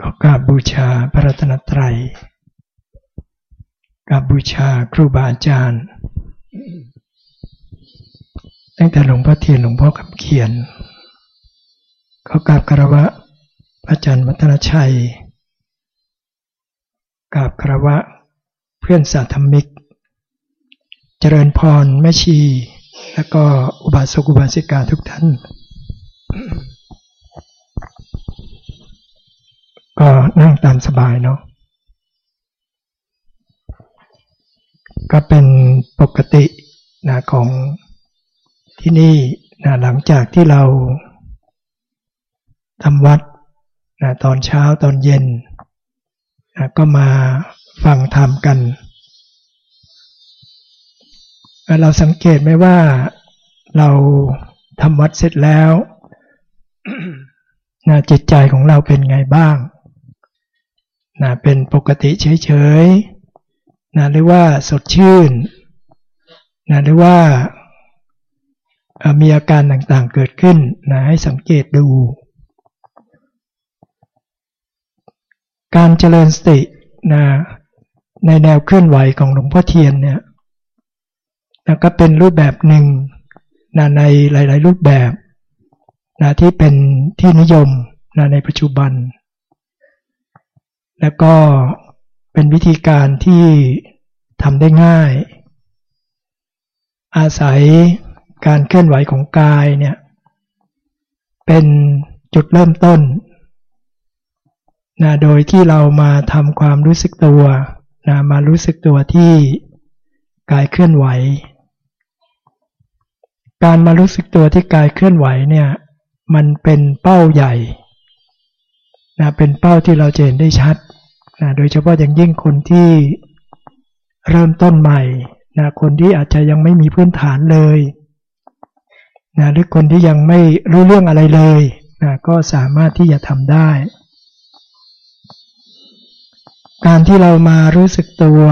ขอกราบบูชาพระรัตนตรัยกราบบูชาครูบาอาจารย์ ตั้งแต่หลวงพ่อเทียนหลวงพ่อคำเขียนขอกราบคารวะพระอาจารย์มัตนชัยกราบคารวะเพื่อนสาธมิก เจริญพรแม่ชี แล้วก็อุบาสกอุบาสิกาทุกท่าน ก็นั่งตามสบายเนาะก็เป็นปกตินะของที่นี่นะหลังจากที่เราทำวัดนะตอนเช้าตอนเย็นนะก็มาฟังธรรมกันเราสังเกตไหมว่าเราทำวัดเสร็จแล้วนะจิตใจของเราเป็นไงบ้าง นะเป็นปกติเฉยๆนะหรือว่าสดชื่นนะหรือว่ามีอาการต่างๆเกิดขึ้นนะให้สังเกตดู การเจริญสตินะในแนวเคลื่อนไหวของหลวงพ่อเทียนเนี่ยนะก็เป็นรูปแบบหนึ่งนะในหลาย ๆ รูปแบบนะที่เป็นที่นิยมนะในปัจจุบัน แล้วก็เป็นวิธีการที่ทำได้ง่าย อาศัยการเคลื่อนไหวของกายเนี่ยเป็นจุดเริ่มต้นนะโดยที่เรามาทำความรู้สึกตัวนะมารู้สึกตัวที่กายเคลื่อนไหว การมารู้สึกตัวที่กายเคลื่อนไหวเนี่ยมันเป็นเป้าใหญ่นะเป็นเป้าที่เราจะเห็นได้ชัด นะโดยเฉพาะอย่างยิ่งคนที่เริ่มต้นใหม่นะคนที่อาจจะยังไม่มีพื้นฐานเลยนะหรือคนที่ยังไม่รู้เรื่องอะไรเลยนะก็สามารถที่จะทำได้ การที่เรามารู้สึกตัว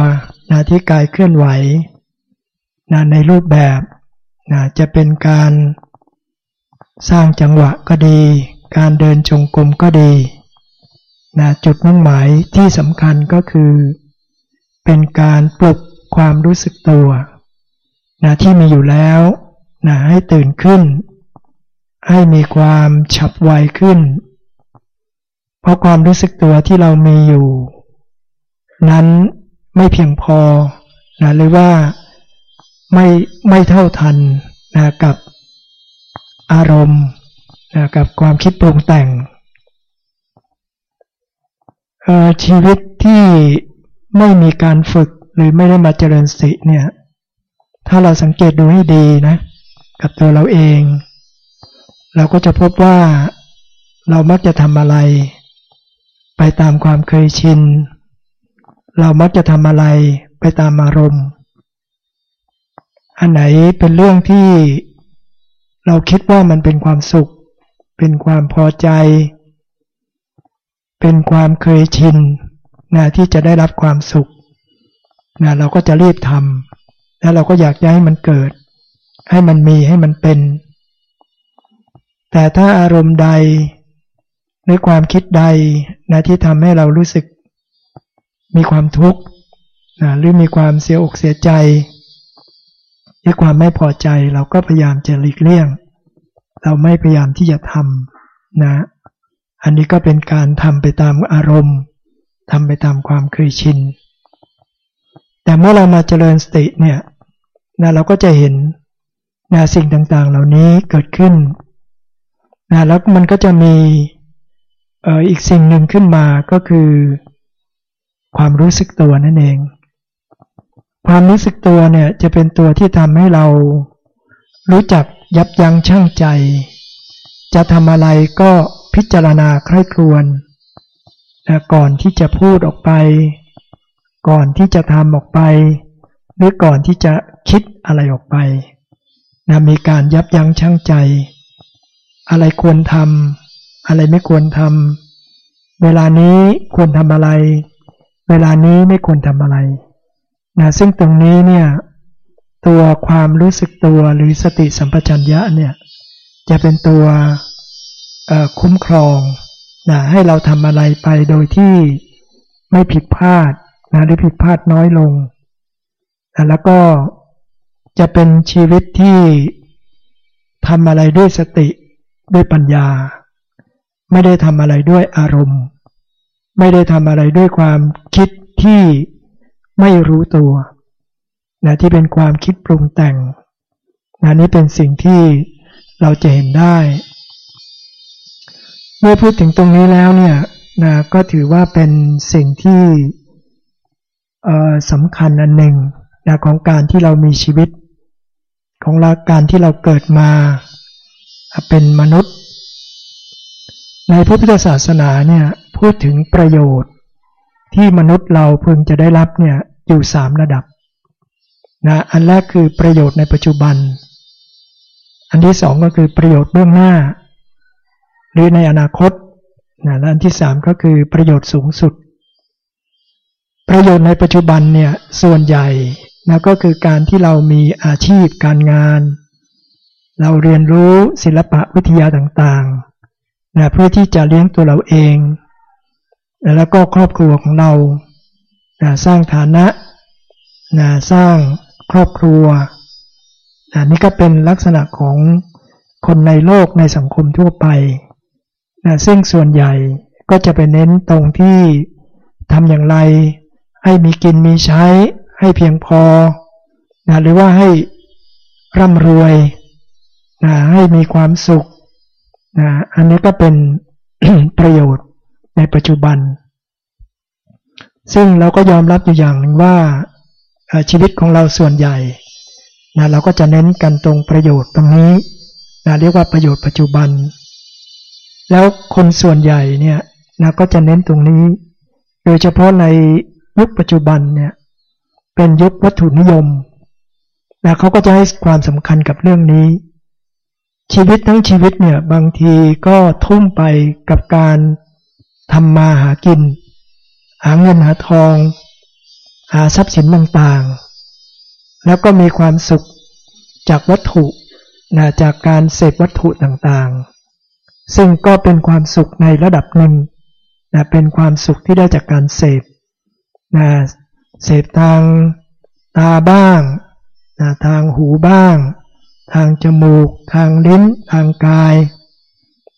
นะที่กายเคลื่อนไหวนะในรูปแบบนะจะเป็นการสร้างจังหวะก็ดี การเดินจงกรมก็ดี นะจุดมุ่งหมายที่สำคัญก็คือ เป็นการปลุกความรู้สึกตัวนะที่มีอยู่แล้วนะให้ตื่นขึ้น ให้มีความฉับไวขึ้น เพราะความรู้สึกตัวที่เรามีอยู่ นั้นไม่เพียงพอนะหรือว่าไม่ไม่เท่าทันนะกับอารมณ์นะกับความคิดปรุงแต่ง ชีวิตที่ไม่มีการฝึกหรือไม่ได้มาเจริญสติเนี่ย ถ้าเราสังเกตดูให้ดีนะ กับตัวเราเอง เราก็จะพบว่าเรามักจะทำอะไร ไปตามความเคยชิน เรามักจะทำอะไรไปตามอารมณ์ อันไหนเป็นเรื่องที่เราคิดว่ามันเป็นความสุข เป็นความพอใจ เป็นความเคยชินนะที่จะได้รับความสุขนะเราก็จะรีบทำแล้วเราก็อยากให้มันเกิด ให้มันมีให้มันเป็น แต่ถ้าอารมณ์ใดหรือความคิดใดนะที่ทำให้เรารู้สึก มีความทุกข์นะหรือมีความเสียอกเสียใจหรือความไม่พอใจเราก็พยายามจะหลีกเลี่ยง เราไม่พยายามที่จะทำนะ อันนี้ก็เป็นการทำไปตามอารมณ์ทำไปตามความเคยชิน แต่เมื่อเรามาเจริญสติเนี่ยนะเราก็จะเห็นนะสิ่งต่างๆ เหล่านี้เกิดขึ้นนะแล้วมันก็จะมีเอ่ออีกสิ่งหนึ่งขึ้นมาก็คือ ความรู้สึกตัวนั่นเอง ความรู้สึกตัวเนี่ยจะเป็นตัวที่ทำให้เรารู้จักยับยั้งชั่งใจ จะทำอะไรก็ พิจารณาใคร่ครวญนะก่อนที่จะพูดออกไป ก่อนที่จะทำออกไป หรือก่อนที่จะคิดอะไรออกไปนะมีการยับยั้งชั่งใจ อะไรควรทำอะไรไม่ควรทำเวลานี้ควรทำอะไร เวลานี้ไม่ควรทำอะไรนะซึ่งตรงนี้เนี่ยตัวความรู้สึกตัวหรือสติสัมปชัญญะเนี่ยจะเป็นตัว คุ้มครองนะให้เราทำอะไรไปโดยที่ไม่ผิดพลาดนะหรือผิดพลาดน้อยลงนะแล้วก็จะเป็นชีวิตที่ทำอะไรด้วยสติด้วยปัญญา ไม่ได้ทำอะไรด้วยอารมณ์ ไม่ได้ทำอะไรด้วยความคิดที่ไม่รู้ตัวนะที่เป็นความคิดปรุงแต่งนะนี้เป็นสิ่งที่เราจะเห็นได้ มื่อพูดถึงตรงนี้แล้วเนี่ยนะก็ถือว่าเป็นสิ่งที่สำคัญอันหนึ่งนะของการที่เรามีชีวิต ของาการที่เราเกิดมาเป็นมนุษย์ ในพระพุทธศาสนาเนี่ยพูดถึงประโยชน์ที่มนุษย์เราพึงจะได้รับเนี่ยอยู่สามระดับนะอันแรกคือประโยชน์ในปัจจุบัน อันที่สองก็คือประโยชน์เบื้องหน้า หรือในอนาคตนะและอันที่สามก็คือประโยชน์สูงสุด ประโยชน์ในปัจจุบันเนี่ยส่วนใหญ่นะก็คือการที่เรามีอาชีพการงาน เราเรียนรู้ศิลปะวิทยาต่างๆนะเพื่อที่จะเลี้ยงตัวเราเอง แล้วก็ครอบครัวของเรานะสร้างฐานะนะสร้างครอบครัวนะนี่ก็เป็นลักษณะของคนในโลกในสังคมทั่วไป ซึ่งส่วนใหญ่ก็จะไปเน้นตรงที่ทำอย่างไร ให้มีกินมีใช้ ให้เพียงพอนะหรือว่าให้ร่ำรวยนะให้มีความสุขนะอันนี้ก็เป็นประโยชน์ในปัจจุบัน ซึ่งเราก็ยอมรับอยู่อย่างหนึ่งว่าชีวิตของเราส่วนใหญ่นะเราก็จะเน้นกันตรงประโยชน์ตรงนี้นะเรียกว่าประโยชน์ปัจจุบัน แล้วคนส่วนใหญ่เนี่ยนะก็จะเน้นตรงนี้ โดยเฉพาะในยุคปัจจุบันเนี่ยเป็นยุควัตถุนิยมนะเขาก็จะให้ความสำคัญกับเรื่องนี้ ชีวิตทั้งชีวิตเนี่ยบางทีก็ทุ่มไปกับการทำมาหากิน หาเงินหาทอง หาทรัพย์สินต่างๆ แล้วก็มีความสุขจากวัตถุนะจากการเสพวัตถุต่างๆ ซึ่งก็เป็นความสุขในระดับหนึ่งนะเป็นความสุขที่ได้จากการเสพนะเสพทางตาบ้างนะทางหูบ้าง ทางจมูก ทางลิ้น ทางกาย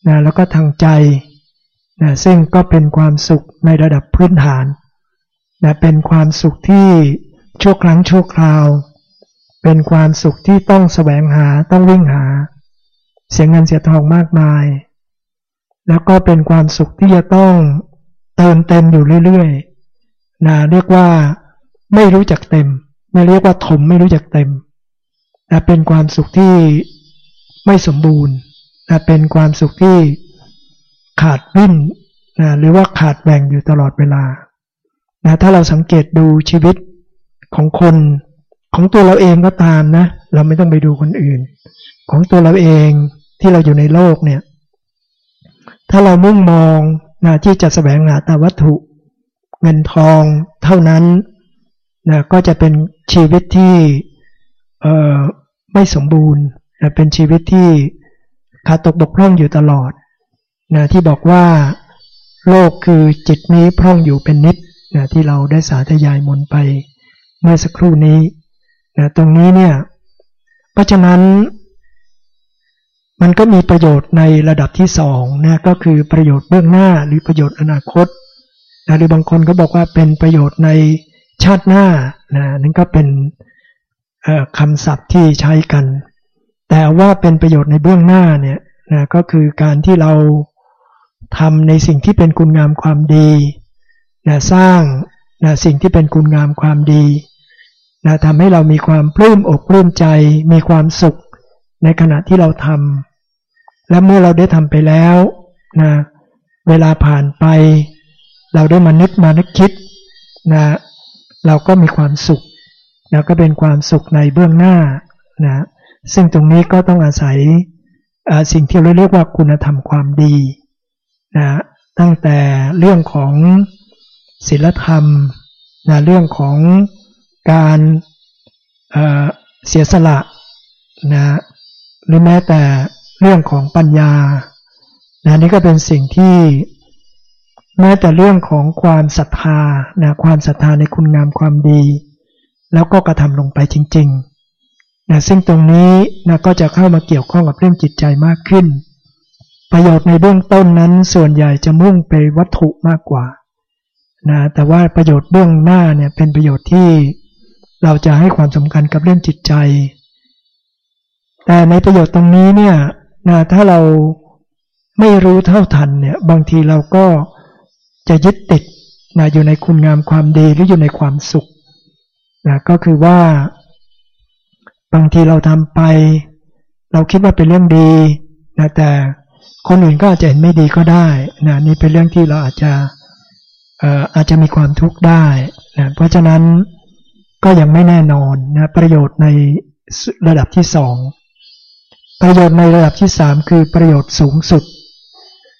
นะแล้วก็ทางใจนะซึ่งก็เป็นความสุขในระดับพื้นฐานนะเป็นความสุขที่ชั่วครั้งชั่วคราว เป็นความสุขที่ต้องแสวงหาต้องวิ่งหา เสียเงินเสียทองมากมาย แล้วก็เป็นความสุขที่จะต้องเติมเต็มอยู่เรื่อยๆนะเรียกว่าไม่รู้จักเต็ม ไม่เรียกว่าถมไม่รู้จักเต็มนะเป็นความสุขที่ไม่สมบูรณ์นะเป็นความสุขที่ขาดวิ่นนะหรือว่าขาดแบ่งอยู่ตลอดเวลานะถ้าเราสังเกตดูชีวิตของคนของตัวเราเองก็ตามนะ เราไม่ต้องไปดูคนอื่น ของตัวเราเองที่เราอยู่ในโลกเนี่ย ถ้าเรามุ่งมองนะที่จะแสวงหาแต่วัตถุ เงินทองเท่านั้นนะก็จะเป็นชีวิตที่ไม่สมบูรณ์นะเป็นชีวิตที่ขาดตกบกพร่องอยู่ตลอดนะที่บอกว่าโลกคือจิตนี้พร่องอยู่เป็นนิดนะที่เราได้สาธยายมนไปเมื่อสักครู่นี้นะตรงนี้เนี่ยเพราะฉะนั้น มันก็มีประโยชน์ในระดับที่สองนะก็คือประโยชน์เบื้องหน้าหรือประโยชน์อนาคตนะหรือบางคนก็บอกว่าเป็นประโยชน์ในชาติหน้านะนั่นก็เป็นคำศัพท์ที่ใช้กัน แต่ว่าเป็นประโยชน์ในเบื้องหน้าเนี่ยนะก็คือการที่เราทำในสิ่งที่เป็นคุณงามความดีนะสร้างนะสิ่งที่เป็นคุณงามความดีนะทำให้เรามีความปลื้มอกปลื้มใจ มีความสุขในขณะที่เราทำ และเมื่อเราได้ทำไปแล้วนะเวลาผ่านไป เราได้มานึกมานึกคิดนะเราก็มีความสุขนะก็เป็นความสุขในเบื้องหน้านะซึ่งตรงนี้ก็ต้องอาศัยสิ่งที่เราเรียกว่าคุณธรรมความดีนะตั้งแต่เรื่องของศีลธรรมนะเรื่องของการเเสียสละนะหรือแม้แต่ เรื่องของปัญญานะนี่ก็เป็นสิ่งที่แม้แต่เรื่องของความศรัทธานะความศรัทธาในคุณงามความดี แล้วก็กระทำลงไปจริงๆนะซึ่งตรงนี้นะก็จะเข้ามาเกี่ยวข้องกับเรื่องจิตใจมากขึ้น ประโยชน์ในเบื้องต้นนั้นส่วนใหญ่จะมุ่งไปวัตถุมากกว่านะแต่ว่าประโยชน์เบื้องหน้าเนี่ยเป็นประโยชน์ที่เราจะให้ความสำคัญกับเรื่องจิตใจ แต่ในประโยชน์ตรงนี้เนี่ย นะถ้าเราไม่รู้เท่าทันเนี่ยบางทีเราก็จะยึดติดนะอยู่ในคุณงามความดีหรืออยู่ในความสุขนะก็คือว่า บางทีเราทำไป เราคิดว่าเป็นเรื่องดีนะแต่คนอื่นก็อาจจะเห็นไม่ดีก็ได้นะนี่เป็นเรื่องที่เราอาจจะอาจจะมีความทุกข์ได้นะเพราะฉะนั้นก็ยังไม่แน่นอนนะประโยชน์ในระดับที่สอง ประโยชน์ในระดับที่สามคือประโยชน์สูงสุด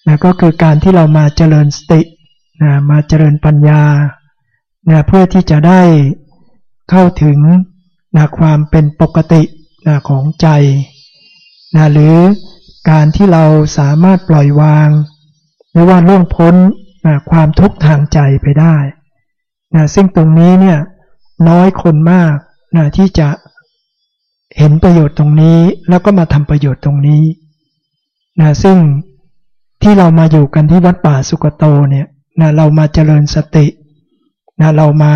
นะก็คือการที่เรามาเจริญสตินะมาเจริญปัญญานะเพื่อที่จะได้เข้าถึงนะความเป็นปกตินะของใจนะหรือการที่เราสามารถปล่อยวางหรือว่าล่วงพ้นนะความทุกข์ทางใจไปได้นะซึ่งตรงนี้เนี่ยน้อยคนมากนะที่จะ เห็นประโยชน์ตรงนี้แล้วก็มาทำประโยชน์ตรงนี้นะซึ่งที่เรามาอยู่กันที่วัดป่าสุกโตเนี่ยนะเรามาเจริญสตินะเรามา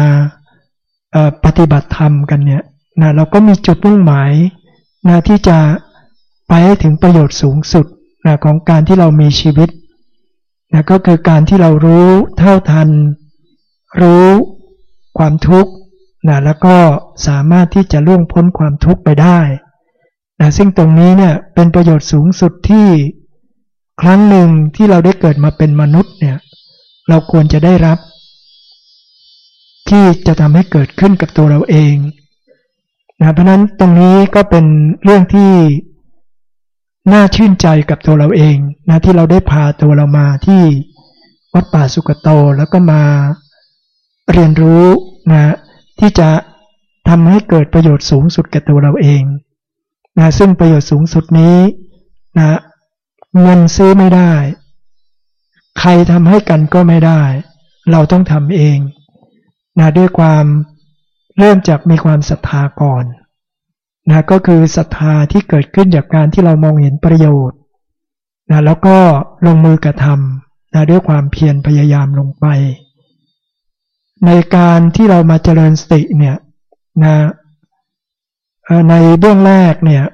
ปฏิบัติธรรมกันเนี่ยนะเราก็มีจุดมุ่งหมายนะที่จะไปให้ถึงประโยชน์สูงสุดนะของการที่เรามีชีวิตนะก็คือการที่เรารู้เท่าทัน รู้ความทุกข์ นะแล้วก็สามารถที่จะล่วงพ้นความทุกข์ไปได้นะซึ่งตรงนี้เนี่ยเป็นประโยชน์สูงสุดที่ครั้งหนึ่งที่เราได้เกิดมาเป็นมนุษย์เนี่ยเราควรจะได้รับ ที่จะทำให้เกิดขึ้นกับตัวเราเองนะเพราะนั้นตรงนี้ก็เป็นเรื่องที่น่าชื่นใจกับตัวเราเองนะที่เราได้พาตัวเรามาที่วัดป่าสุกโตแล้วก็มาเรียนรู้นะ ที่จะทำให้เกิดประโยชน์สูงสุดแก่ตัวเราเองนะซึ่งประโยชน์สูงสุดนี้นะเงินซื้อไม่ได้ ใครทำให้กันก็ไม่ได้ เราต้องทำเองนะด้วยความเริ่มจากมีความศรัทธาก่อนนะก็คือศรัทธาที่เกิดขึ้นจากการที่เรามองเห็นประโยชน์นะแล้วก็ลงมือกระทำนะด้วยความเพียรพยายามลงไป ในการที่เรามาเจริญสติเนี่ยนะในเบื้องแรกเนี่ย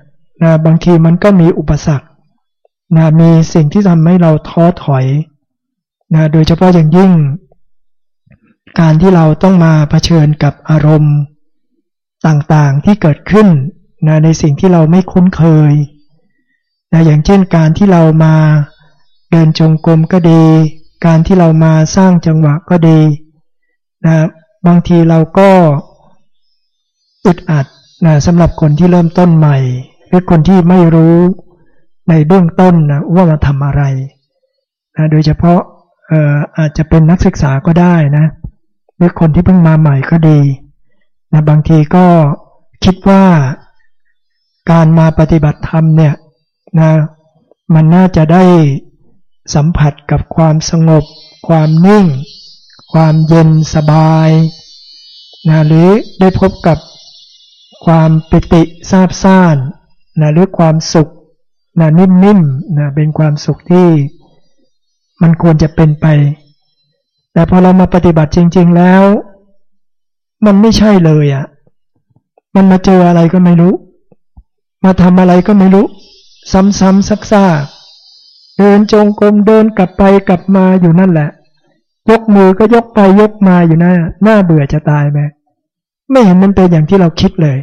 นะบางทีมันก็มีอุปสรรคนะมีสิ่งที่ทำให้เราท้อถอยนะโดยเฉพาะอย่างยิ่ง การที่เราต้องมาเผชิญกับอารมณ์ต่างๆที่เกิดขึ้นนะในสิ่งที่เราไม่คุ้นเคยนะอย่างเช่นการที่เรามาเดินจงกรมก็ดี การที่เรามาสร้างจังหวะก็ดี นะบางทีเราก็อึดอัดนะสำหรับคนที่เริ่มต้นใหม่ หรือคนที่ไม่รู้ในเบื้องต้นนะว่ามาทำอะไรนะโดยเฉพาะอาจจะเป็นนักศึกษาก็ได้นะหรือคนที่เพิ่งมาใหม่ก็ดีนะบางทีก็คิดว่าการมาปฏิบัติธรรมเนี่ยนะมันน่าจะได้สัมผัสกับความสงบ ความนิ่ง ความเย็นสบายนะหรือได้พบกับความปิติซาบซ่านนะหรือความสุขนะนิ่มๆนะเป็นความสุขที่มันควรจะเป็นไป แต่พอเรามาปฏิบัติจริง ๆแล้ว มันไม่ใช่เลยอะ่ะ มันมาเจออะไรก็ไม่รู้ มาทำอะไรก็ไม่รู้ ซ้ำๆซักๆเดินจงกรมเดินกลับไปกลับมาอยู่นั่นแหละ ยกมือก็ยกไปยกมาอยู่นะหน้าเบื่อจะตายไหมไม่เห็นมันเป็นอย่างที่เราคิดเลย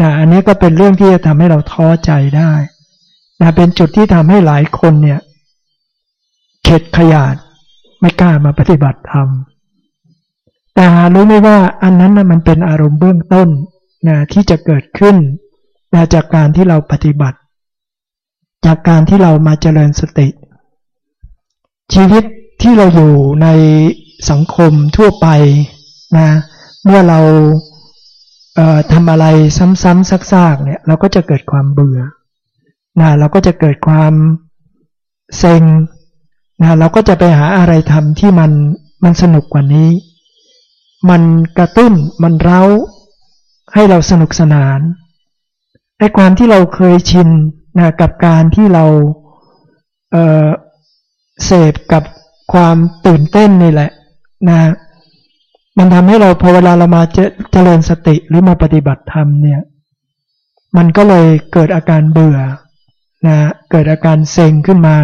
นะอันนี้ก็เป็นเรื่องที่จะทำให้เราท้อใจได้นะเป็นจุดที่ทำให้หลายคนเนี่ย เข็ดขยาดไม่กล้ามาปฏิบัติธรรมแต่หารู้ไหมว่าอันนั้นนะมันเป็นอารมณ์เบื้องต้นนะที่จะเกิดขึ้นนะจากการที่เราปฏิบัติ จากการที่เรามาเจริญสติ ชีวิต ที่เราอยู่ในสังคมทั่วไปนะเมื่อเราเทำอะไรซ้ำๆซักๆเนี่ยเราก็จะเกิดความเบื่อนะเราก็จะเกิดความเซ็งนะเราก็จะไปหาอะไรทำที่มันมันสนุกกว่านี้ มันกระตุ้นมันเร้าให้เราสนุกสนานไอ้ความที่เราเคยชินนะกับการที่เราเเสพกับ ความตื่นเต้นนี่แหละนะมันทำให้เราพอเวลาเรามาเจจริญสติหรือมาปฏิบัติธรรมเนี่ย มันก็เลยเกิดอาการเบื่อนะเกิดอาการเซ็งขึ้นมา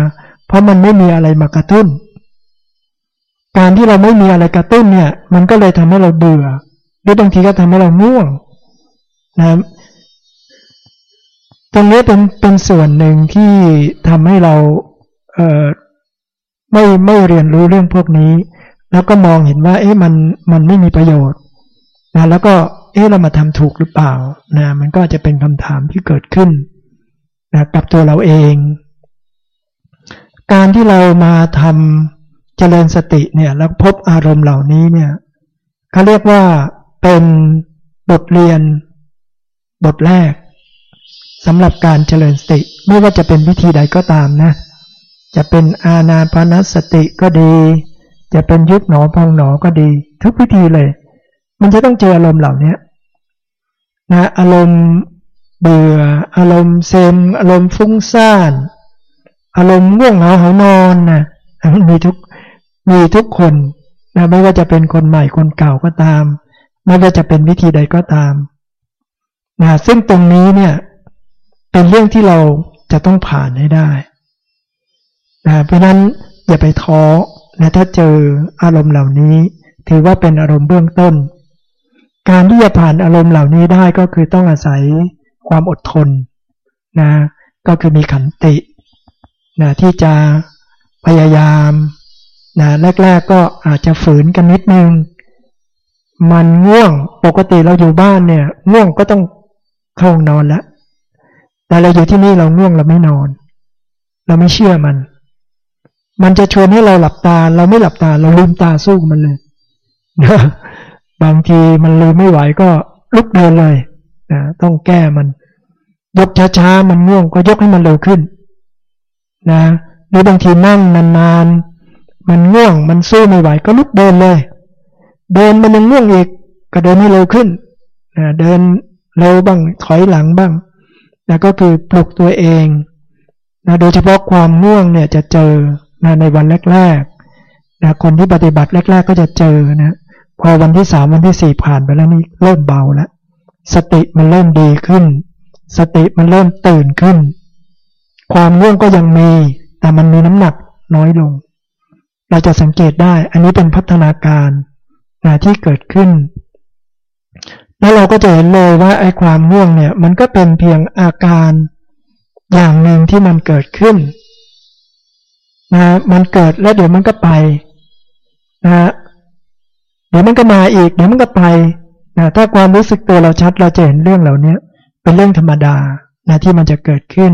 เพราะมันไม่มีอะไรมากระตุ้น การที่เราไม่มีอะไรกระตุ้นเนี่ย มันก็เลยทำให้เราเบื่อหรือบางทีก็ทำให้เราง่วงนะตรงนี้เป็นเป็นส่วนหนึ่งที่ทำให้เราเออ ไม่ไม่เรียนรู้เรื่องพวกนี้ แล้วก็มองเห็นว่า เอ๊ะมันมันไม่มีประโยชน์นะแล้วก็เอ๊ะเรามาทำถูกหรือเปล่านะมันก็จะเป็นคำถามที่เกิดขึ้นนะกับตัวเราเอง การที่เรามาทำเจริญสติเนี่ยแล้วพบอารมณ์เหล่านี้เนี่ยเขาเรียกว่าเป็นบทเรียนบทแรกสำหรับการเจริญสติไม่ว่าจะเป็นวิธีใดก็ตามนะ จะเป็นอาณาปานสติก็ดี จะเป็นยุบหนอพองหนอก็ดี ทุกวิธีเลย มันจะต้องเจออารมณ์เหล่านี้นะอารมณ์เบื่อ อารมณ์เซมอารมณ์ฟุ้งซ่าน อารมณ์ง่วงเหงาหานอนนะมันมีทุกมีทุกคนนะไม่ว่าจะเป็นคนใหม่คนเก่าก็ตาม ไม่ว่าจะเป็นวิธีใดก็ตามนะซึ่งตรงนี้เนี่ยเป็นเรื่องที่เราจะต้องผ่านให้ได้ นะเพราะนั้นอย่าไปท้อนะถ้าเจออารมณ์เหล่านี้ ถือว่าเป็นอารมณ์เบื้องต้น การที่จะผ่านอารมณ์เหล่านี้ได้ก็คือต้องอาศัยความอดทนนะก็คือมีขันตินะที่จะพยายามนะแรกๆก็อาจจะฝืนกันนิดนึง มันง่วงปกติเราอยู่บ้านเนี่ยง่วงก็ต้องเข้านอนแล้วแต่เราอยู่ที่นี่เราง่วงเราไม่นอน เราไม่เชื่อมัน มันจะชวนให้เราหลับตา เราไม่หลับตา เราลืมตาสู้มันเลยนะบางทีมันลืมไม่ไหวก็ลุกเดินเลยนะต้องแก้มัน ยกช้าๆมันง่วงก็ยกให้มันเร็วขึ้น นะหรือบางทีนั่งนานๆมันง่วง มันสู้ไม่ไหวก็ลุกเดินเลย เดินมันยังง่วงอีกก็เดินให้เร็วขึ้นนะเดินเร็วบ้างถอยหลังบ้างนะก็คือปลุกตัวเองนะโดยเฉพาะความง่วงเนี่ยจะเจอ นะในวันแรกๆนะคนที่ปฏิบัติแรก ๆ ก็จะเจอนะพอวันที่สามวันที่สี่ผ่านไปแล้วนี่เริ่มเบาแล้ว สติมันเริ่มดีขึ้น สติมันเริ่มตื่นขึ้น ความง่วงก็ยังมี แต่มันมีน้ำหนักน้อยลง เราจะสังเกตได้ อันนี้เป็นพัฒนาการนะที่เกิดขึ้น แล้วเราก็จะเห็นเลยว่าไอ้ความง่วงเนี่ย มันก็เป็นเพียงอาการอย่างหนึ่งที่มันเกิดขึ้น นะมันเกิดแล้วเดี๋ยวมันก็ไปนะเดี๋ยวมันก็มาอีก เดี๋ยวมันก็ไปนะถ้าความรู้สึกตัวเราชัดเราจะเห็นเรื่องเหล่านี้เป็นเรื่องธรรมดานะที่มันจะเกิดขึ้น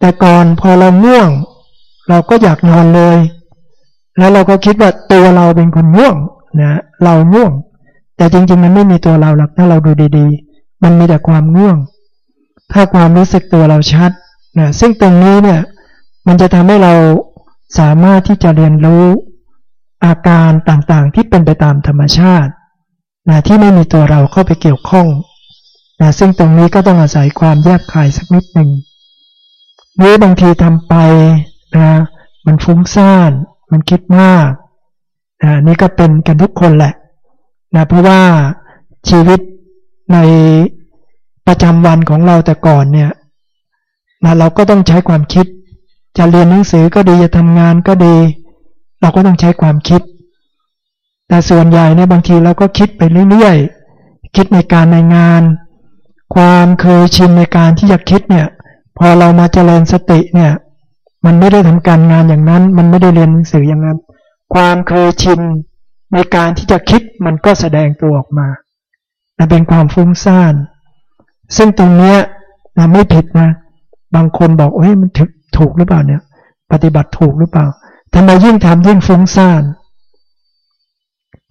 แต่ก่อนพอเราง่วง เราก็อยากนอนเลย แล้วเราก็คิดว่าตัวเราเป็นคนง่วงนะเราง่วง แต่จริง ๆ มันไม่มีตัวเราหรอกถ้าเราดูดีๆ มันมีแต่ความง่วง ถ้าความรู้สึกตัวเราชัดนะซึ่งตรงนี้เนี่ย มันจะทำให้เราสามารถที่จะเรียนรู้อาการต่างๆ ที่เป็นไปตามธรรมชาตินะที่ไม่มีตัวเราเข้าไปเกี่ยวข้องนะซึ่งตรงนี้ก็ต้องอาศัยความแยบคายสักนิดหนึ่งหรือบางทีทำไปนะมันฟุ้งซ่าน มันคิดมากนะนี่ก็เป็นกันทุกคนแหละนะเพราะว่าชีวิตในประจำวันของเราแต่ก่อนเนี่ยนะเราก็ต้องใช้ความคิด จะเรียนหนังสือก็ดีจะทำงานก็ดี เราก็ต้องใช้ความคิด แต่ส่วนใหญ่เนี่ยบางทีเราก็คิดไปเรื่อยๆ คิดในการในงาน ความเคยชินในการที่จะคิดเนี่ย พอเรามาเจริญสติเนี่ย มันไม่ได้ทำการงานอย่างนั้น มันไม่ได้เรียนหนังสืออย่างนั้น ความเคยชินในการที่จะคิดมันก็แสดงตัวออกมานะเป็นความฟุ้งซ่าน ซึ่งตรงเนี้ยนะไม่ผิดนะ บางคนบอกเฮ้ยมันถูก ถูกหรือเปล่าเนี่ย ปฏิบัติถูกหรือเปล่าทำไมยิ่งทำยิ่งฟุ้งซ่าน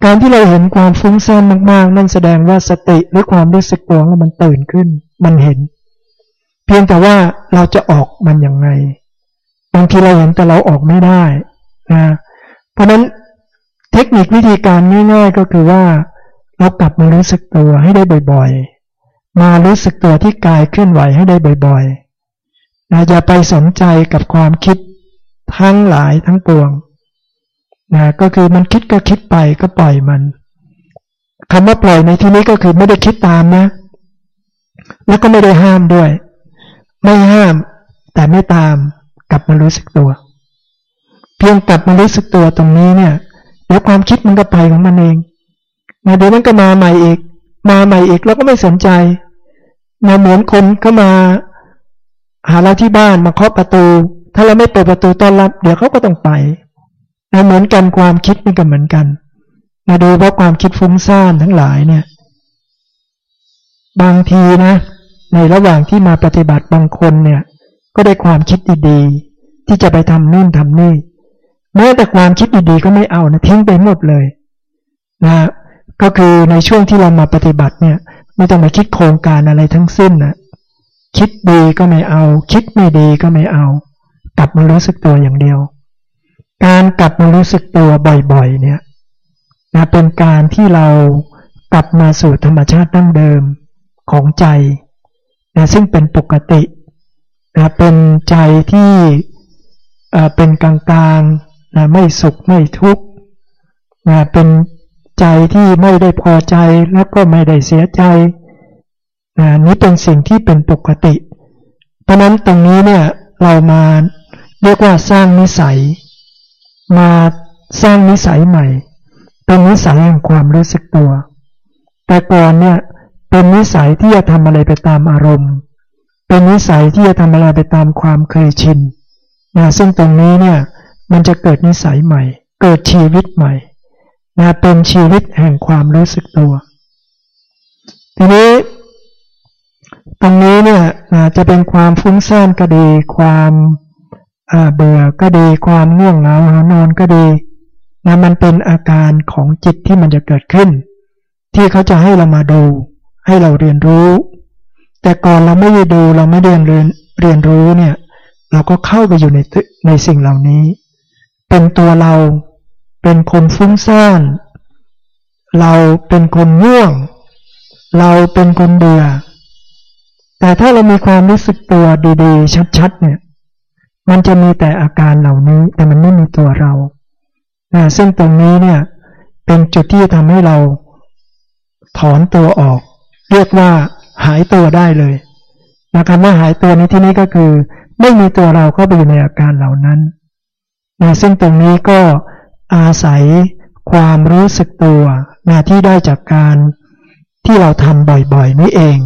การที่เราเห็นความฟุ้งซ่านมาก ๆ นั่นแสดงว่าสติหรือความรู้สึกตัวมันตื่นขึ้น มันเห็น เพียงแต่ว่าเราจะออกมันย่างไง บางทีเราเห็นแต่เราออกไม่ได้นะ เพราะนั้นเทคนิควิธีการง่าย ๆ ก็คือว่า เรากลับมารู้สึกตัวให้ได้บ่อย ๆ มารู้สึกตัวที่กายเคลื่อนไหวให้ได้บ่อย ๆ นะอย่าไปสนใจกับความคิดทั้งหลายทั้งปวงนะก็คือมันคิดก็คิดไปก็ปล่อยมันคำว่าปล่อยในที่นี้ก็คือไม่ได้คิดตามนะ แล้วก็ไม่ได้ห้ามด้วย ไม่ห้ามแต่ไม่ตามกลับมารู้สึกตัว เพียงกลับมารู้สึกตัวตรงนี้เนี่ยเดี๋ยวความคิดมันก็ไปของมันเองนะเดี๋ยวมันก็มาใหม่อีก มาใหม่อีกแล้วก็ไม่สนใจนะเหมือนคนเข้ามา หาเราที่บ้านมาเคาะประตู ถ้าเราไม่เปิดประตูต้อนรับ เดี๋ยวเขาก็ต้องไปนะเหมือนกันความคิดนี่ก็เหมือนกันนะดูว่าความคิดฟุ้งซ่านทั้งหลายเนี่ย บางทีนะ ในระหว่างที่มาปฏิบัติบางคนเนี่ย ก็ได้ความคิดดีๆที่จะไปทำนู่นทำนี่แม้แต่ความคิดดีๆก็ไม่เอานะทิ้งไปหมดเลยนะก็คือในช่วงที่เรามาปฏิบัติเนี่ย ไม่ต้องมาคิดโครงการอะไรทั้งสิ้นนะ คิดดีก็ไม่เอา คิดไม่ดีก็ไม่เอา กลับมารู้สึกตัวอย่างเดียว การกลับมารู้สึกตัวบ่อยๆ เนี่ยนะเป็นการที่เรากลับมาสู่ธรรมชาติดั้งเดิมของใจนะซึ่งเป็นปกตินะเป็นใจที่เป็นกลางๆนะไม่สุขไม่ทุกข์นะเป็นใจที่ไม่ได้พอใจแล้วก็ไม่ได้เสียใจ นะนี้เป็นสิ่งที่เป็นปกติ เพราะนั้นตรงนี้เนี่ยเรามาเรียกว่าสร้างนิสัย มาสร้างนิสัยใหม่ เป็นนิสัยแห่งความรู้สึกตัว แต่ก่อนเนี่ยเป็นนิสัยที่จะทำอะไรไปตามอารมณ์ เป็นนิสัยที่จะทำอะไรไปตามความเคยชินนะซึ่งตรงนี้เนี่ยมันจะเกิดนิสัยใหม่ เกิดชีวิตใหม่นะเป็นชีวิตแห่งความรู้สึกตัว ทีนี้ ตรงนี้เนี่ยจะเป็นความฟุ้งซ่านก็ดี ความเบื่อก็ดี ความง่วงเหงาหานอนก็ดีนะมันเป็นอาการของจิตที่มันจะเกิดขึ้น ที่เขาจะให้เรามาดู ให้เราเรียนรู้ แต่ก่อนเราไม่ได้ดูเราไม่เรียนเรียนเรียนรู้เนี่ย เราก็เข้าไปอยู่ในในสิ่งเหล่านี้ เป็นตัวเราเป็นคนฟุ้งซ่านเราเป็นคนง่วง เราเป็นคนเบื่อ แต่ถ้าเรามีความรู้สึกตัวดีๆ ชัดๆ เนี่ย มันจะมีแต่อาการเหล่านี้ แต่มันไม่มีตัวเรานะซึ่งตรงนี้เนี่ย เป็นจุดที่ทำให้เราถอนตัวออก เรียกว่าหายตัวได้เลยนะคำว่าหายตัวในที่นี้ก็คือ ไม่มีตัวเราเข้าไปอยู่ในอาการเหล่านั้นนะซึ่งตรงนี้ก็อาศัยความรู้สึกตัวนะที่ได้จากการที่เราทำบ่อยๆ นี่เอง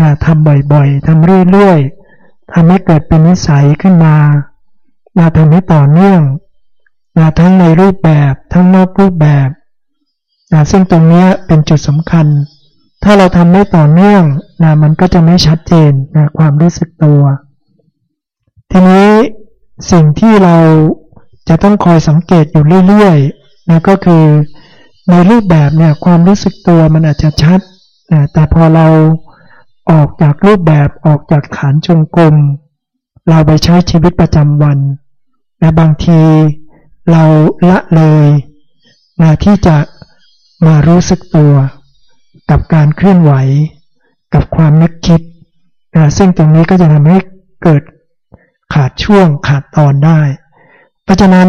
นะทำบ่อยๆทำเรื่อยๆทำให้เกิดเป็นนิสัยขึ้นมานะทำให้ต่อเนื่องนะทั้งในรูปแบบทั้งนอกรูปแบบนะซึ่งตรงนี้เป็นจุดสำคัญ ถ้าเราทำไม่ต่อเนื่องนะมันก็จะไม่ชัดเจนนะความรู้สึกตัว ทีนี้สิ่งที่เราจะต้องคอยสังเกตอยู่เรื่อยๆนะก็คือในรูปแบบเนี่ยความรู้สึกตัวมันอาจจะชัดนะแต่พอเรา ออกจากรูปแบบออกจากฐานจงกรมเราไปใช้ชีวิตประจำวันนะบางทีเราละเลยนะที่จะมารู้สึกตัวกับการเคลื่อนไหว กับความนึกคิดนะซึ่งตรงนี้ก็จะทำให้เกิดขาดช่วงขาดตอนได้ เพราะฉะนั้น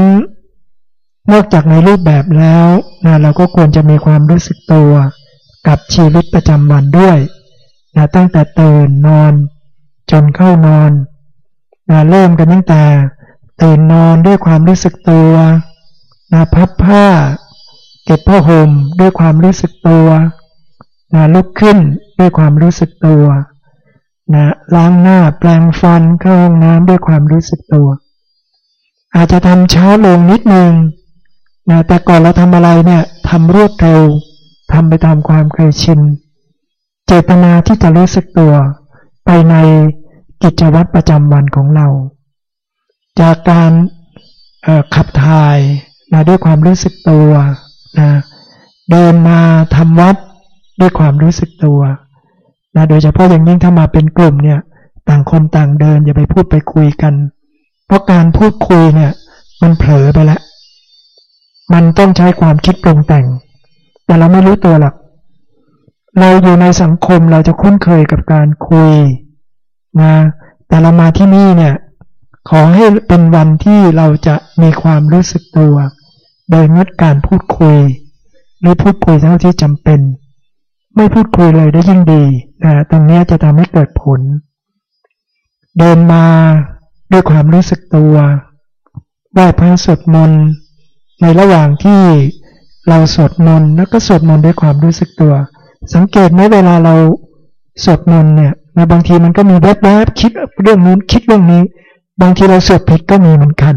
นอกจากในรูปแบบแล้วนะเราก็ควรจะมีความรู้สึกตัวกับชีวิตประจำวันด้วย นะตั้งแต่ตื่นนอน จนเข้านอนนะเริ่มกันตั้งแต่ ตื่นนอนด้วยความรู้สึกตัวนะพับผ้า เก็บผ้าห่มด้วยความรู้สึกตัวนะลุกขึ้นด้วยความรู้สึกตัวนะล้างหน้าแปรงฟันเข้าห้องน้ำด้วยความรู้สึกตัว อาจจะทำช้าลงนิดนึงนะแต่ก่อนเราทำอะไรเนี่ยทำรวดเร็วทำไปตามความเคยชิน เจตนาที่จะรู้สึกตัว ไปในกิจวัตรประจำวันของเรา จากการขับถ่ายนะด้วยความรู้สึกตัวนะเดินมาทำวัดด้วยความรู้สึกตัวนะโดยเฉพาะอย่างยิ่งถ้ามาเป็นกลุ่มเนี่ยต่างคนต่างเดินอย่าไปพูดไปคุยกัน เพราะการพูดคุยเนี่ยมันเผลอไปแล้วมันต้องใช้ความคิดปรุงแต่ง แต่เราไม่รู้ตัวหรอก เราอยู่ในสังคมเราจะคุ้นเคยกับการคุยนะแต่เรามาที่นี่เนี่ย ขอให้เป็นวันที่เราจะมีความรู้สึกตัว โดยงดการพูดคุย หรือพูดคุยเท่าที่จำเป็น ไม่พูดคุยเลยได้ยิ่งดีนะตรงนี้จะทำให้เกิดผล เดินมาด้วยความรู้สึกตัวไหว้พระสวดมนต์ในระหว่างที่เราสวดมนต์แล้วก็สวดมนต์ด้วยความรู้สึกตัว สังเกตไหมเวลาเราสวดมนต์เนี่ยนะบางทีมันก็มีแวบๆคิดเรื่องนู้นคิดเรื่องนี้ บางทีเราสวดผิดก็มีเหมือนกัน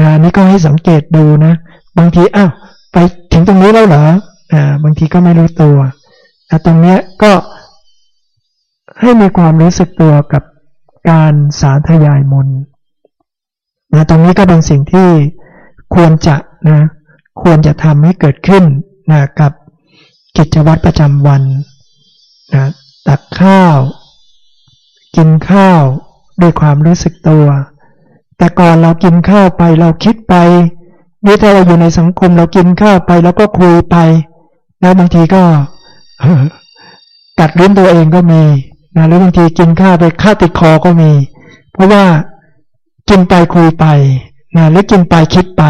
นะนี่ก็ให้สังเกตดูนะ บางทีอ้าวไปถึงตรงนี้แล้วเหรออ่าบางทีก็ไม่รู้ตัวแต่ตรงเนี้ยก็ให้มีความรู้สึกตัวกับการสาธยายมนนะตรงนี้ก็เป็นสิ่งที่ควรจะนะควรจะทำให้เกิดขึ้นนะกับ กิจวัตรประจำวันนะตักข้าว กินข้าวด้วยความรู้สึกตัว แต่ก่อนเรากินข้าวไปเราคิดไปนี่ถ้าเราอยู่ในสังคมเรากินข้าวไปแล้วก็คุยไป แล้วบางทีก็กัดลิ้นตัวเองก็มีนะหรือบางทีกินข้าวไปข้าวติดคอก็มี เพราะว่ากินไปคุยไปนะหรือกินไปคิดไป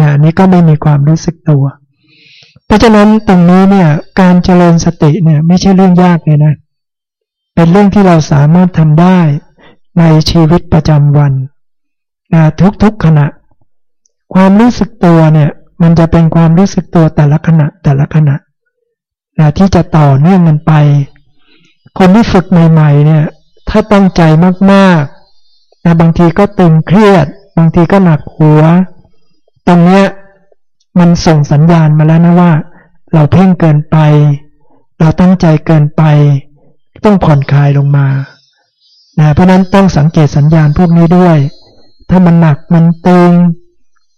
นะนี่ก็ไม่มีความรู้สึกตัว เพราะฉะนั้นตรงนี้เนี่ยการเจริญสติเนี่ยไม่ใช่เรื่องยากเลยนะ เป็นเรื่องที่เราสามารถทำได้ในชีวิตประจำวันนะทุกๆขณะ ความรู้สึกตัวเนี่ยมันจะเป็นความรู้สึกตัวแต่ละขณะแต่ละขณะนะที่จะต่อเนื่องกันไป คนที่ฝึกใหม่ๆเนี่ยถ้าตั้งใจมากๆนะบางทีก็ตึงเครียด บางทีก็หนักหัว ตรงเนี้ย มันส่งสัญญาณมาแล้วนะว่า เราเพ่งเกินไป เราตั้งใจเกินไป ต้องผ่อนคลายลงมานะเพราะนั้นต้องสังเกตสัญญาณพวกนี้ด้วย ถ้ามันหนักมันตึง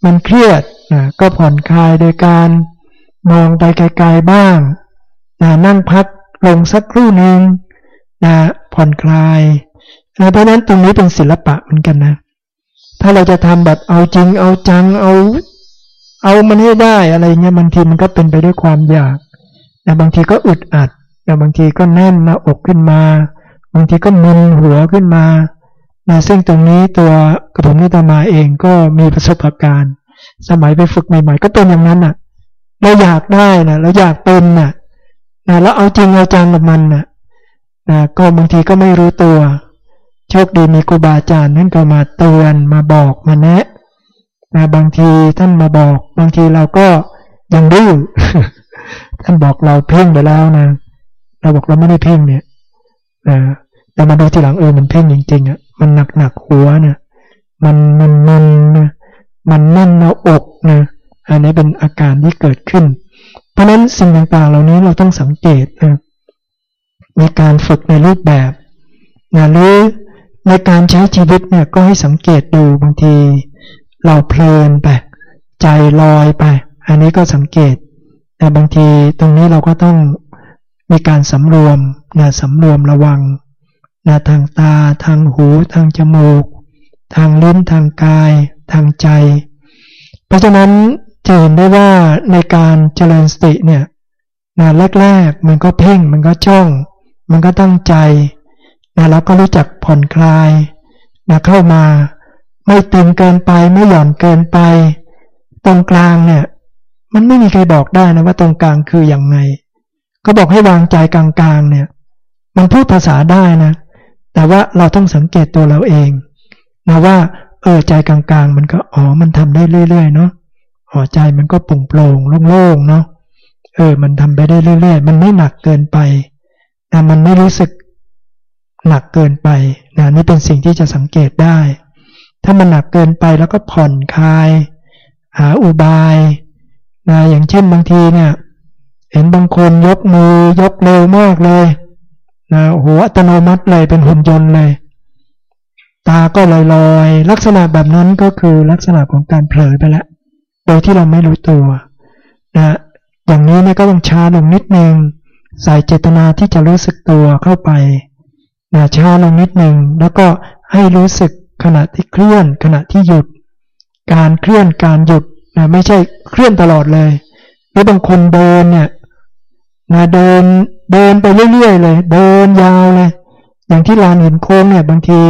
มันเครียดนะก็ผ่อนคลายโดยการมองไปไกลๆบ้างนะนั่งพักลงสักครู่หนึ่งนะผ่อนคลายนะเพราะนั้นตรงนี้เป็นศิลปะเหมือนกันนะ ถ้าเราจะทำแบบเอาจริงเอาจังเอา เอามันให้ได้อะไรเงี้ยบางทีมันก็เป็นไปด้วยความอยากแต่บางทีก็อึดอัดแต่บางทีก็แน่นหน้าอกขึ้นมา บางทีก็มึนหัวขึ้นมานะซึ่งตรงนี้ตัวกระผมนิตมาเองก็มีประสบการณ์ สมัยไปฝึกใหม่ๆ ก็เป็นอย่างนั้นน่ะ เราอยากได้นะเราอยากเป็นน่ะนะแล้วเอาจริงเอาจังกับมันนะนะก็บางทีก็ไม่รู้ตัว โชคดีมีครูบาอาจารย์ท่นก็มาเตือนมาบอกมาแนะ นะบางทีท่านมาบอก บางทีเราก็ยังดื้อท่านบอกเราเพ่งไปแล้วนะเราบอกเราไม่ได้เพ่งเนี่ยนะแต่มาดูทีหลังเออมันเพ่งจริงๆอะมันหนักหนักหัวนะมันมันมันนะมันแน่นหน้าอกนะอันนี้เป็นอาการที่เกิดขึ้น เพราะนั้นสิ่งต่างๆ เหล่านี้เราต้องสังเกตนะในการฝึกในรูปแบบนะหรือในการใช้ชีวิตเนี่ยก็ให้สังเกตดูบางที เราเพลินไป ใจลอยไป อันนี้ก็สังเกตแต่บางทีตรงนี้เราก็ต้องมีการสำรวมนะสำรวมระวังนะทางตา ทางหู ทางจมูก ทางลิ้น ทางกาย ทางใจ เพราะฉะนั้นจะเห็นได้ว่าในการเจริญสติเนี่ยนะแรกๆมันก็เพ่ง มันก็จ้อง มันก็ตั้งใจนะแล้วก็รู้จักผ่อนคลายนะเข้ามา ไม่ตึงเกินไปไม่หย่อนเกินไป ตรงกลางเนี่ย มันไม่มีใครบอกได้นะว่าตรงกลางคืออย่างไงก็บอกให้วางใจกลางๆเนี่ย มันพูดภาษาได้นะ แต่ว่าเราต้องสังเกตตัวเราเองนะว่า เออใจกลางๆ มันก็อ๋อมันทำได้เรื่อยๆเนาะหัวใจมันก็ปุ่งโปร่งโล่งๆเนาะเออ มันทำไปได้เรื่อยๆ มันไม่หนักเกินไปนะมันไม่รู้สึกหนักเกินไปนะนี่เป็นสิ่งที่จะสังเกตได้ ถ้ามันหนักเกินไปแล้วก็ผ่อนคลาย หาอุบายนะอย่างเช่นบางทีเนี่ย เห็นบางคนยกมือยกเร็วมากเลยนะโหอัตโนมัติเลยเป็นหุ่นยนต์เลย ตาก็ลอยๆ ลักษณะแบบนั้นก็คือลักษณะของการเผลอไปแล้วโดยที่เราไม่รู้ตัวนะอย่างนี้เนี่ยก็ต้องช้าลงนิดนึงใส่เจตนาที่จะรู้สึกตัวเข้าไปนะช้าลงนิดนึงแล้วก็ให้รู้สึก ขณะที่เคลื่อน ขณะที่หยุด การเคลื่อนการหยุดนะไม่ใช่เคลื่อนตลอดเลยหรือบางคนเดินเนี่ยนะเดินเดินไปเรื่อยๆเลย เดินยาวเลย อย่างที่ลานหินโค้งเนี่ยบางที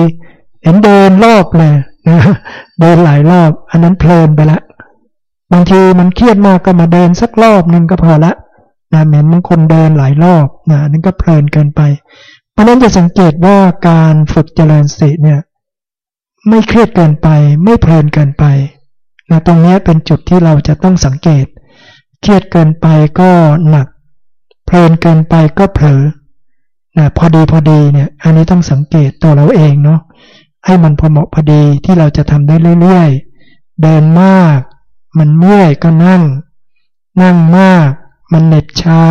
เห็นเดินรอบเลยนะเดินหลายรอบ อันนั้นเพลินไปละ บางทีมันเครียดมากก็มาเดินสักรอบหนึ่งก็พอละนะเหมือนบางคนเดินหลายรอบนะนั่นก็เพลินเกินไป เพราะนั้นจะสังเกตว่าการฝึกเจริญสติเนี่ย ไม่เครียดเกินไป ไม่เพลินเกินไปนะตรงนี้เป็นจุดที่เราจะต้องสังเกต เครียดเกินไปก็หนัก เพลินเกินไปก็เผลอนะพอดีพอดีเนี่ย อันนี้ต้องสังเกตตัวเราเองเนาะให้มันพอเหมาะพอดีที่เราจะทำได้เรื่อยๆ เดินมาก มันเมื่อยก็นั่ง นั่งมาก มันเหน็บชา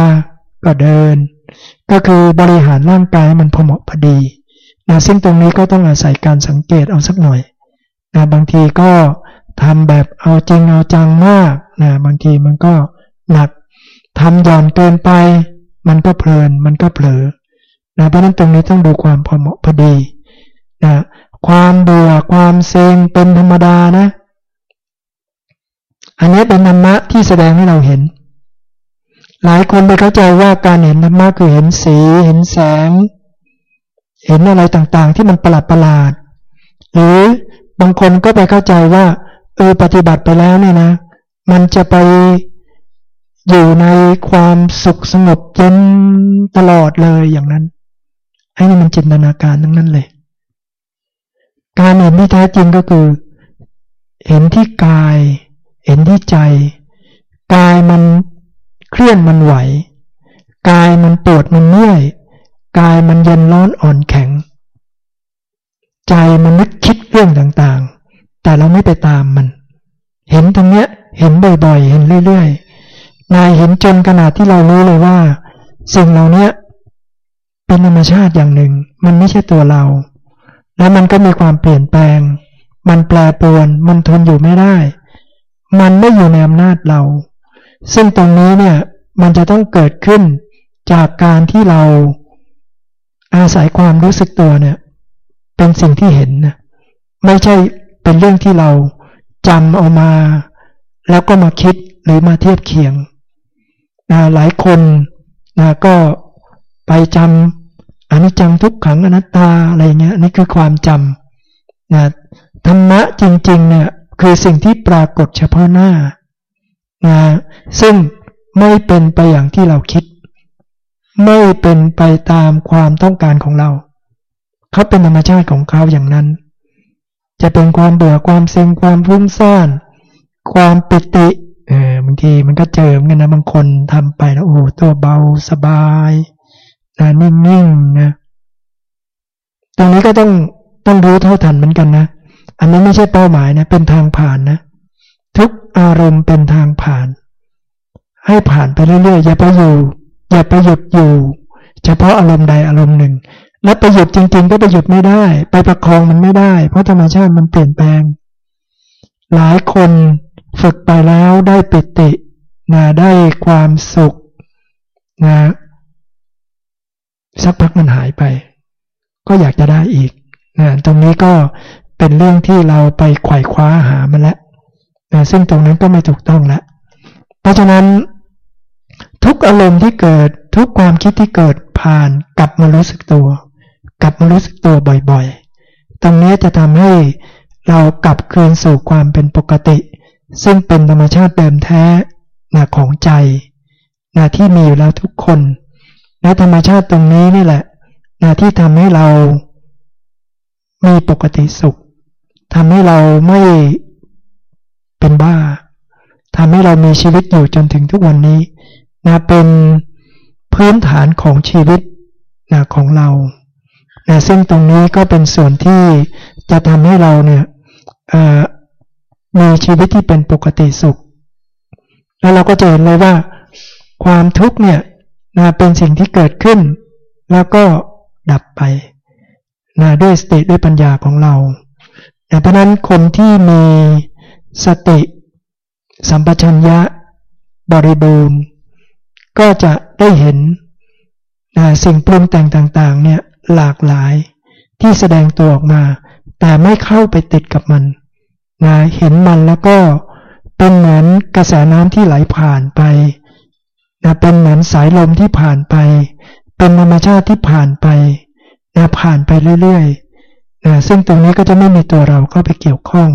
ก็เดิน ก็คือบริหารร่างกายมันพอเหมาะพอดี นะซึ่งตรงนี้ก็ต้องอาศัยการสังเกตเอาสักหน่อยนะบางทีก็ทำแบบเอาจริงเอาจังมากนะบางทีมันก็หนักทำหย่อนเกินไป มันก็เพลินมันก็เผลอนะเพราะนั้นตรงนี้ต้องดูความพอเหมาะพอดีนะความเบื่อความเซ็งเป็นธรรมดานะ อันนี้เป็นธรรมะที่แสดงให้เราเห็น หลายคนไปเข้าใจว่าการเห็นธรรมะคือเห็นสี เห็นแสง เห็นอะไรต่างๆ ที่มันประหลาดประหลาด หรือบางคนก็ไปเข้าใจว่าเออปฏิบัติไปแล้วเนี่ยนะ มันจะไปอยู่ในความสุขสงบเย็นตลอดเลยอย่างนั้นไอ้นี่มันจินตนาการทั้งนั้นเลย การเห็นที่แท้จริงก็คือ เห็นที่กาย เห็นที่ใจ กายมันเคลื่อนมันไหว กายมันปวดมันเมื่อย กายมันเย็นร้อนอ่อนแข็ง ใจมันนึกคิดเรื่องต่างๆ แต่เราไม่ไปตามมัน เห็นตรงเนี้ย เห็นบ่อยๆ เห็นเรื่อยๆ นายเห็นจนขนาดที่เรารู้เลยว่า สิ่งเหล่านี้เป็นธรรมชาติอย่างหนึ่ง มันไม่ใช่ตัวเรา แล้วมันก็มีความเปลี่ยนแปลง มันแปรปรวน มันทนอยู่ไม่ได้ มันไม่อยู่ในอำนาจเรา ซึ่งตรงนี้เนี่ย มันจะต้องเกิดขึ้นจากการที่เรา อาศัยความรู้สึกตัวเนี่ย เป็นสิ่งที่เห็นนะไม่ใช่เป็นเรื่องที่เราจำเอามา แล้วก็มาคิดหรือมาเทียบเคียงนะหลายคนนะก็ไปจำอันิจจังทุกขังอนัตตาอะไรเงี้ยนี่คือความจำนะธรรมะจริงๆเนี่ยคือสิ่งที่ปรากฏเฉพาะหน้านะซึ่งไม่เป็นไปอย่างที่เราคิด ไม่เป็นไปตามความต้องการของเรา เขาเป็นธรรมชาติของเขาอย่างนั้น จะเป็นความเบื่อความเซ็งความฟุ้งซ่านความปิติเออบางทีมันก็เจอเหมือนกันนะบางคนทำไปแล้วโอ้ตัวเบาสบายนะนิ่งๆนะตรงนี้ก็ต้องต้องรู้เท่าทันเหมือนกันนะอันนี้ไม่ใช่เป้าหมายนะ เป็นทางผ่านนะ ทุกอารมณ์เป็นทางผ่าน ให้ผ่านไปเรื่อยๆอย่าไปอยู่ อย่าไปหยุดอยู่ เฉพาะอารมณ์ใดอารมณ์หนึ่ง และไปหยุดจริง ๆ ก็ไปหยุดไม่ได้ ไปประคองมันไม่ได้ เพราะธรรมชาติมันเปลี่ยนแปลง หลายคนฝึกไปแล้วได้ปิตินะได้ความสุขนะสักพักมันหายไป ก็อยากจะได้อีกนะตรงนี้ก็เป็นเรื่องที่เราไปไขว่คว้าหามันแล้วนะซึ่งตรงนั้นก็ไม่ถูกต้องแล้วเพราะฉะนั้น ทุกอารมณ์ที่เกิด ทุกความคิดที่เกิดผ่านกลับมารู้สึกตัว กลับมารู้สึกตัวบ่อยๆ ตรงนี้จะทำให้เรากลับคืนสู่ความเป็นปกติ ซึ่งเป็นธรรมชาติเดิมแท้นะของใจนะที่มีอยู่แล้วทุกคน และธรรมชาติตรงนี้นี่แหละนะที่ทำให้เรามีปกติสุขทำให้เราไม่เป็นบ้าทำให้เรามีชีวิตอยู่จนถึงทุกวันนี้ นะเป็นพื้นฐานของชีวิตนะของเรานะซึ่งตรงนี้ก็เป็นส่วนที่จะทำให้เราเนี่ยมีชีวิตที่เป็นปกติสุข แล้วเราก็จะเห็นเลยว่าความทุกข์เนี่ยนะเป็นสิ่งที่เกิดขึ้น แล้วก็ดับไปนะด้วยสติด้วยปัญญาของเรานะเพราะนั้นคนที่มีสติ สัมปชัญญะบริบูรณ์ ก็จะได้เห็นนะสิ่งปรุงแต่งต่างๆ เนี่ยหลากหลายที่แสดงตัวออกมา แต่ไม่เข้าไปติดกับมันนะเห็นมันแล้วก็เป็นเหมือนกระแสน้ำที่ไหลผ่านไปนะเป็นเหมือนสายลมที่ผ่านไป เป็นธรรมชาติที่ผ่านไปนะผ่านไปเรื่อยๆนะซึ่งตรงนี้ก็จะไม่มีตัวเราเข้าไปเกี่ยวข้อง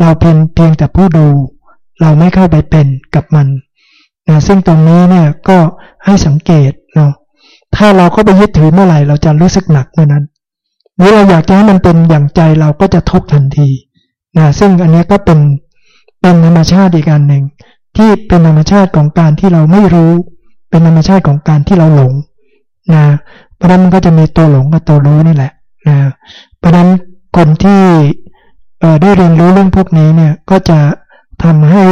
เราเป็นเพียงแต่ผู้ดู เราไม่เข้าไปเป็นกับมัน นะซึ่งตรงนี้เนี่ยก็ให้สังเกตเนาะถ้าเราเข้าไปยึดถือเมื่อไหร่เราจะรู้สึกหนักเมื่อนั้นหรือเราอยากจะให้มันเป็นอย่างใจเราก็จะทุกข์ทันทีนะซึ่งอันนี้ก็เป็นเป็นธรรมชาติอีกการหนึ่ง ที่เป็นธรรมชาติของการที่เราไม่รู้ เป็นธรรมชาติของการที่เราหลงนะเพราะนั้นมันก็จะมีตัวหลงกับตัวรู้นี่แหละนะเพราะนั้นคนที่ได้เรียนรู้เรื่องพวกนี้เนี่ยก็จะทำให้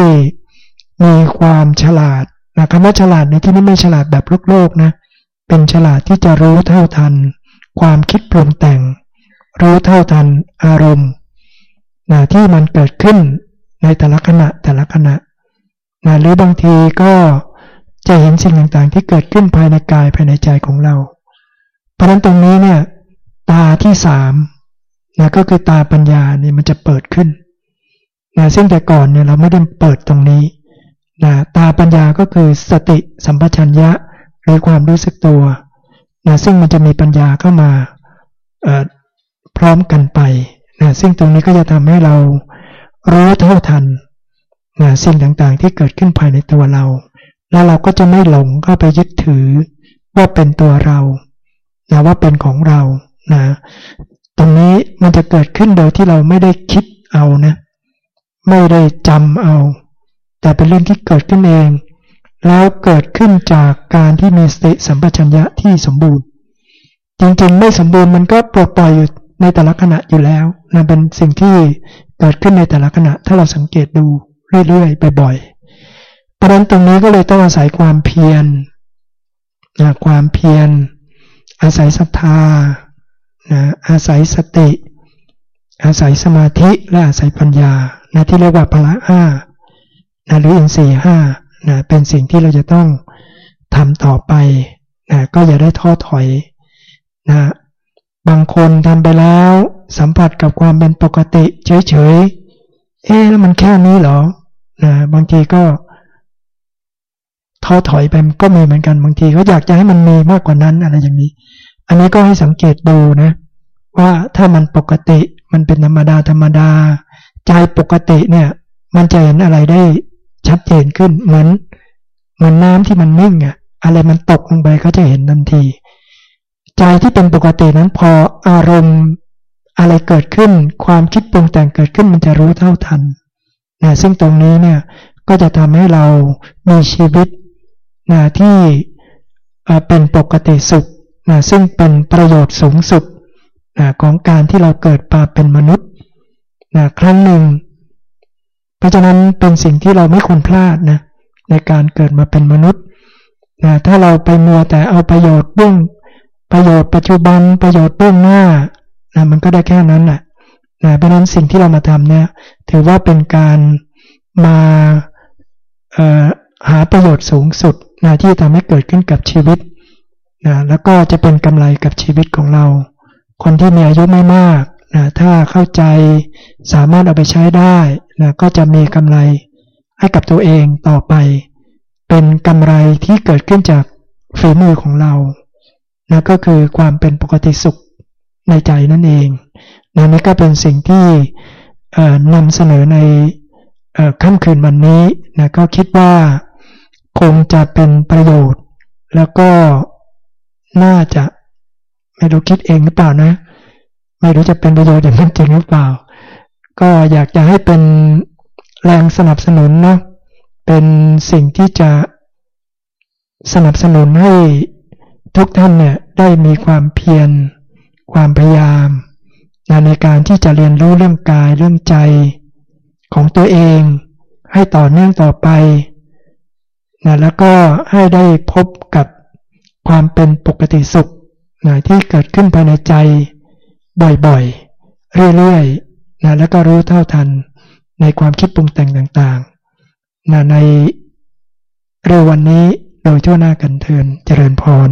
มีความฉลาดนะคำว่าฉลาดในที่นี้ไม่ฉลาดแบบโลกโลกนะเป็นฉลาดที่จะรู้เท่าทัน ความคิดปรุงแต่ง รู้เท่าทันอารมณ์นะที่มันเกิดขึ้นในแต่ละขณะแต่ละขณะนะหรือบางทีก็จะเห็นสิ่งต่างๆ ที่เกิดขึ้นภายในกายภายในใจของเรา เพราะนั้นตรงนี้เนี่ยตาที่สามนะก็คือตาปัญญาเนี่ยมันจะเปิดขึ้นนะซึ่งแต่ก่อนเนี่ยเราไม่ได้เปิดตรงนี้ นะตาปัญญาก็คือสติสัมปชัญญะหรือความรู้สึกตัวนะซึ่งมันจะมีปัญญาเข้ามาพร้อมกันไปนะซึ่งตรงนี้ก็จะทำให้เรารู้เท่าทันนะสิ่งต่างๆที่เกิดขึ้นภายในตัวเรา แล้วเราก็จะไม่หลงเข้าไปยึดถือว่าเป็นตัวเรานะว่าเป็นของเรานะตรงนี้มันจะเกิดขึ้นโดยที่เราไม่ได้คิดเอานะไม่ได้จำเอา แต่เป็นเรื่องที่เกิดขึ้นเอง แล้วเกิดขึ้นจากการที่มีสติสัมปชัญญะที่สมบูรณ์ จริงๆ ไม่สมบูรณ์มันก็ปลดปล่อยอยู่ในแต่ละขณะอยู่แล้วนะเป็นสิ่งที่เกิดขึ้นในแต่ละขณะ ถ้าเราสังเกตดูเรื่อยๆบ่อยๆเพราะนั้นตรงนี้ก็เลยต้องอาศัยความเพียรนะความเพียร อาศัยศรัทธานะอาศัยสติ อาศัยสมาธิและอาศัยปัญญานะที่เรียกว่าพละห้า นะหรืออินทรีย์ห้านะเป็นสิ่งที่เราจะต้องทำต่อไปนะก็อย่าได้ท้อถอยนะบางคนทำไปแล้วสัมผัสกับความเป็นปกติเฉยๆ เอ๊แล้วมันแค่นี้เหรอนะบางทีก็ท้อถอยไปก็มีเหมือนกันบางทีก็อยากจะให้มันมีมากกว่านั้นอะไรอย่างนี้ อันนี้ก็ให้สังเกตดูนะว่าถ้ามันปกติมันเป็นธรรมดาธรรมดา ใจปกติเนี่ย มันจะเห็นอะไรได้ ชัดเจนขึ้น เหมือนเหมือนน้ำที่มันนิ่งอะอะไรมันตกลงไปก็จะเห็นทันที ใจที่เป็นปกตินั้นพออารมณ์อะไรเกิดขึ้น ความคิดปรุงแต่งเกิดขึ้นมันจะรู้เท่าทันนะซึ่งตรงนี้เนี่ยก็จะทำให้เรามีชีวิตนะที่เป็นปกติสุขนะซึ่งเป็นประโยชน์สูงสุดนะของการที่เราเกิดมาเป็นมนุษย์นะครั้งหนึ่ง เพราะฉะนั้นเป็นสิ่งที่เราไม่ควรพลาดนะในการเกิดมาเป็นมนุษย์นะถ้าเราไปมัวแต่เอาประโยชน์เบื้องประโยชน์ปัจจุบันประโยชน์เบื้องหน้านะมันก็ได้แค่นั้นแหละนะเพราะนั้นสิ่งที่เรามาทำเนี่ยถือว่าเป็นการมาหาประโยชน์สูงสุดนะที่ทำให้เกิดขึ้นกับชีวิตนะแล้วก็จะเป็นกำไรกับชีวิตของเรา คนที่มีอายุไม่มากนะถ้าเข้าใจสามารถเอาไปใช้ได้ นะก็จะมีกำไรให้กับตัวเองต่อไป เป็นกำไรที่เกิดขึ้นจากฝีมือของเรานะก็คือความเป็นปกติสุขในใจนั่นเองนะนี่ก็เป็นสิ่งที่นำเสนอในค่ำคืนวันนี้นะก็คิดว่าคงจะเป็นประโยชน์ แล้วก็น่าจะไม่รู้คิดเองหรือเปล่านะ ไม่รู้จะเป็นประโยชน์อย่างนั้นจริงหรือเปล่า ก็อยากจะให้เป็นแรงสนับสนุนเนาะเป็นสิ่งที่จะสนับสนุนให้ทุกท่านเนี่ยได้มีความเพียร ความพยายามในการที่จะเรียนรู้เรื่องกายเรื่องใจของตัวเอง ให้ต่อเนื่องต่อไปนะแล้วก็ให้ได้พบกับความเป็นปกติสุขนะที่เกิดขึ้นภายในใจบ่อยๆ เรื่อยๆ นะแล้วก็รู้เท่าทันในความคิดปรุงแต่งต่างๆนะในเร็ววันนี้โดยทั่วหน้ากันเทินเจริญพร